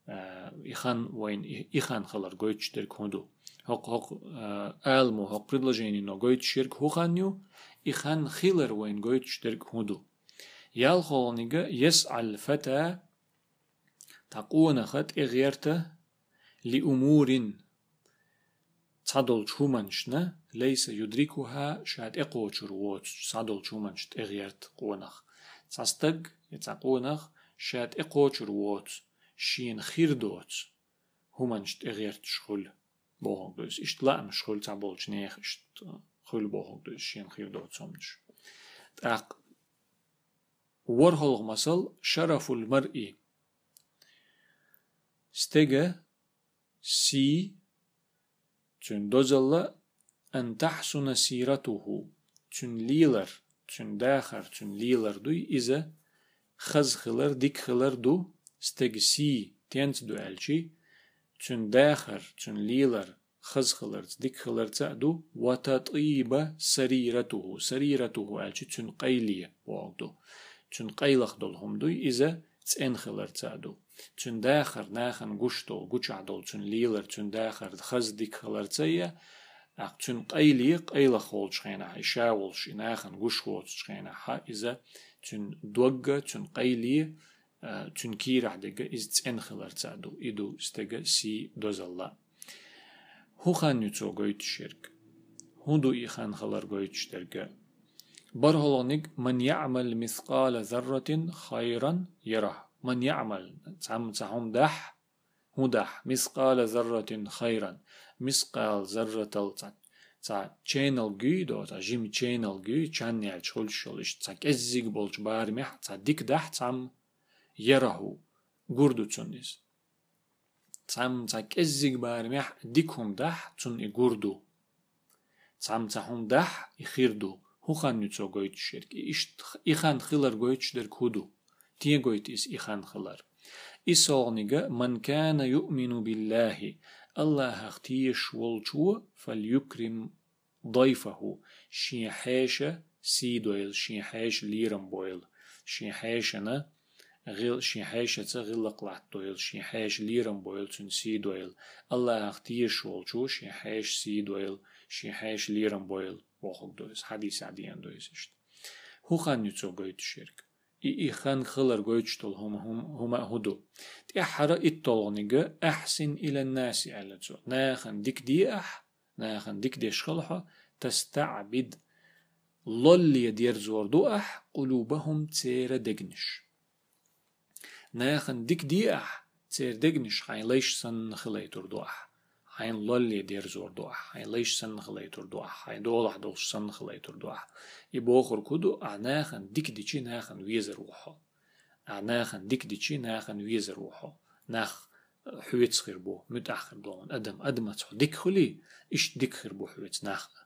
Э, ихан воин ихан халар гойт штерк хунду хок хок э, алму хок предложение но гойт штерк хуханню ихан хилер воин гойт штерк хунду ял холнига ес ал фата тақуна хат игерта ли умурин цадол чуманшна лейса юдрикуха шат эқочур вот цадол чуманшт игерт қонах цастаг яцақонах шат эқочур вот شين خير دوت همانشت إغيرت شخل بوهوك دوس إشت لأم شخل تعبولش نيخ إشت خل بوهوك دوس شين خير دوت سمش تاق ورهلغ مثل شرف المرء استجا سي تن دوزل أن تحسن سيرته stë gësi të janë të duelçi, që ndakhër, që lidhër, xëz xëllër, të dik xëllër të du, wa të tiba sëriratuhu, sëriratuhu elçi që në qajlije, u agdu, që në qajlëx dol humduj, ize të enë xëllër të du. Që ndakhër, nakhën gushtol, guqadol, që në lidhër, që ndakhër, xëz dik xëllër të ja, Aq çün qayli qayla xol çıxana işa ol şinaxan guş xol çıxana ha izə çün dogga çün qayli çünki iz cen xilarsadu idu stega si dozalla. Hu xan nüço goyt şirk. Hudu ixan xilar goyt şterge. Barholonik man ya'mal misqala zarratin khayran yarah. Man ya'mal tsam tsahum dah hudah misqala zarratin khayran. Misqal zarratal tsat. ца channel гүй до за жим channel гүй channel чолшолш ца кеззиг болж баарми ца дик дах цам يرهوا جوردوتشونيس تسامتا كزيق بارمح ديكهم دح تون إجوردو تسامتا هم دح يخيردو هو خان نتسو قويت شرك إخان خلر قويت شدر كودو تيه قويت إس إخان خلر إسالنيغا من كان يؤمن بالله الله اختيش والجو فليكرم ضيفه شيحاشة سيدويل شيحاش ليرم بويل شيحاشنا شي حاشنا غيل شي حاشة غلق لعطويل شي حاش ليرم بويل تن سيدويل الله هختيش والشو شي حاش سيدويل شي حاش ليرم بويل وخوك دويس حديث عديان دويس اشت هو خان يتسو قويت الشرك إي خان خلر قويتشتل هم هم هما هدو تحرى الطلغنيجا أحسن إلى الناس على تسو ناخن ديك دي أح ناخن ديك دي شخلحة تستعبد لول يدير زور دو أح قلوبهم تير دقنش ნახან დიკდია ცერდეგნიშ ჰაილეშსან ხლეიტურდუა აინ ლოლი დერზორდუა ჰაილეშსან ხლეიტურდუა ჰაიდოლაჰ დოლშსან ხლეიტურდუა იბოხურ კუდუ ანახან დიკდიჩი ნახან ვიეზრუჰო ანახან დიკდიჩი ნახან ვიეზრუჰო ნახ ჰუეცხირბო მიტახირბო ადამ ადმაცო დიკხული იშ დიკხირბო ჰუეც ნახა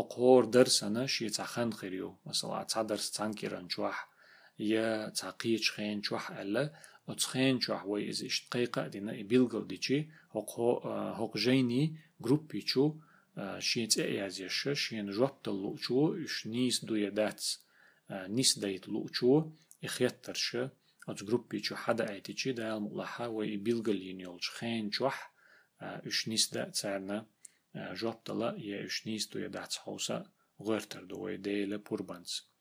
ოყორ დერსანა შეცახან ხერიო მასალა ცადარს ცანკირან ჩუაჰ ია ცაყიე ჩხენ ჩუაჰ ალა ოცხენ ჩუაჰ ვე ეს შტყეყა დინა იბილგოვდიჩი ოყო ოყჟეინი გრუპიჩუ შეცე ეაზიაშა შენ ჟუაპტა ლუჩუ შნის დუედაც ნის დაით ლუჩუ ეხიატარშა ოც გრუპიჩუ ჰადა აიტიჩი და ალმულაჰა ვე იბილგალინიოლ ჩხენ ჩუაჰ შნის და ცარნა جوح وي إز إش دقيقة دينا بيلغل ديجي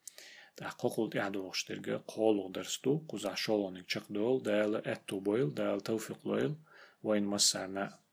هق هق جيني جروبي چو شين تأيازيش شين جوب دل لوچو إش نيس دو يداتس نيس دايت لوچو